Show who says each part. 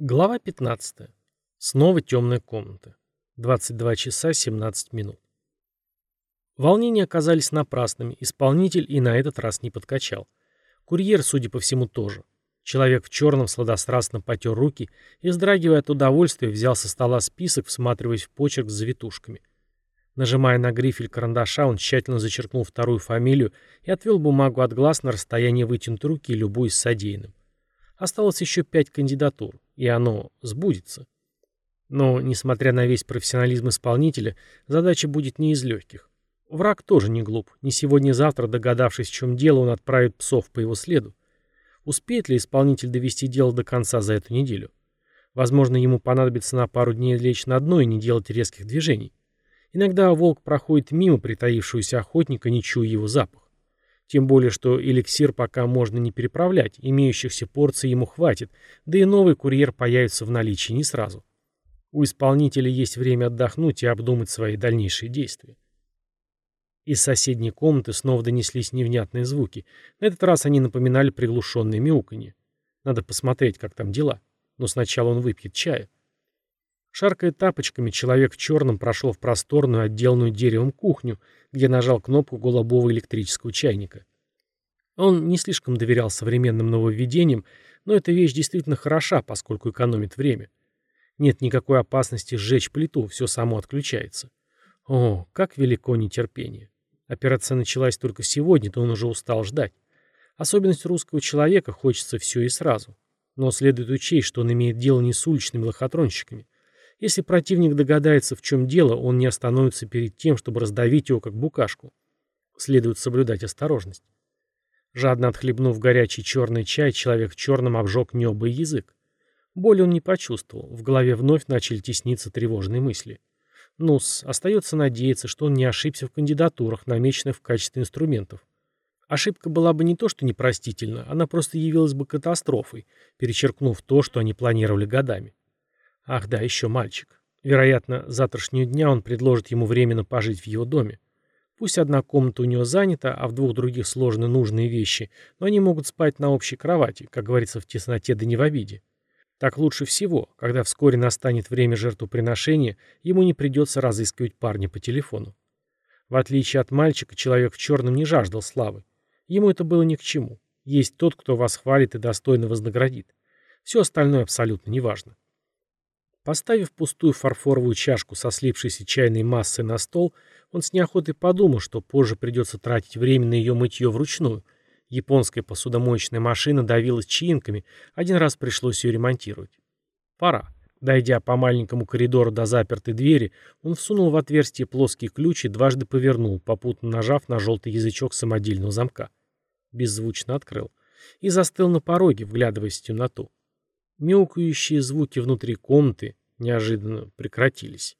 Speaker 1: Глава 15. Снова темная комната. 22 часа 17 минут. Волнения оказались напрасными, исполнитель и на этот раз не подкачал. Курьер, судя по всему, тоже. Человек в черном сладострастно потер руки и, вздрагивая от удовольствия, взял со стола список, всматриваясь в почерк с завитушками. Нажимая на грифель карандаша, он тщательно зачеркнул вторую фамилию и отвел бумагу от глаз на расстояние вытянутой руки, любуясь содеянным. Осталось еще пять кандидатур, и оно сбудется. Но, несмотря на весь профессионализм исполнителя, задача будет не из легких. Враг тоже не глуп. Не сегодня-завтра, догадавшись, в чем дело, он отправит псов по его следу. Успеет ли исполнитель довести дело до конца за эту неделю? Возможно, ему понадобится на пару дней лечь на дно и не делать резких движений. Иногда волк проходит мимо притаившегося охотника, не чуя его запах. Тем более, что эликсир пока можно не переправлять, имеющихся порций ему хватит, да и новый курьер появится в наличии не сразу. У исполнителя есть время отдохнуть и обдумать свои дальнейшие действия. Из соседней комнаты снова донеслись невнятные звуки. На этот раз они напоминали приглушенное мяуканье. Надо посмотреть, как там дела. Но сначала он выпьет чая. Шаркая тапочками, человек в черном прошел в просторную, отделанную деревом кухню, где нажал кнопку голубого электрического чайника. Он не слишком доверял современным нововведениям, но эта вещь действительно хороша, поскольку экономит время. Нет никакой опасности сжечь плиту, все само отключается. О, как велико нетерпение. Операция началась только сегодня, то он уже устал ждать. Особенность русского человека хочется все и сразу. Но следует учесть, что он имеет дело не с уличными лохотронщиками. Если противник догадается, в чем дело, он не остановится перед тем, чтобы раздавить его, как букашку. Следует соблюдать осторожность. Жадно отхлебнув горячий черный чай, человек в черном обжег небо и язык. Боли он не почувствовал, в голове вновь начали тесниться тревожные мысли. Нус, остается надеяться, что он не ошибся в кандидатурах, намеченных в качестве инструментов. Ошибка была бы не то, что непростительна, она просто явилась бы катастрофой, перечеркнув то, что они планировали годами. Ах да, еще мальчик. Вероятно, завтрашнего дня он предложит ему временно пожить в его доме. Пусть одна комната у него занята, а в двух других сложены нужные вещи, но они могут спать на общей кровати, как говорится, в тесноте да не в обиде. Так лучше всего, когда вскоре настанет время жертвоприношения, ему не придется разыскивать парня по телефону. В отличие от мальчика, человек в черном не жаждал славы. Ему это было ни к чему. Есть тот, кто вас хвалит и достойно вознаградит. Все остальное абсолютно неважно. Поставив пустую фарфоровую чашку со слипшейся чайной массой на стол, он с неохотой подумал, что позже придется тратить время на ее мытье вручную. Японская посудомоечная машина давилась чаинками, один раз пришлось ее ремонтировать. Пора. Дойдя по маленькому коридору до запертой двери, он всунул в отверстие плоский ключ и дважды повернул, попутно нажав на желтый язычок самодельного замка. Беззвучно открыл. И застыл на пороге, вглядываясь в темноту. Мяукающие звуки внутри комнаты неожиданно прекратились.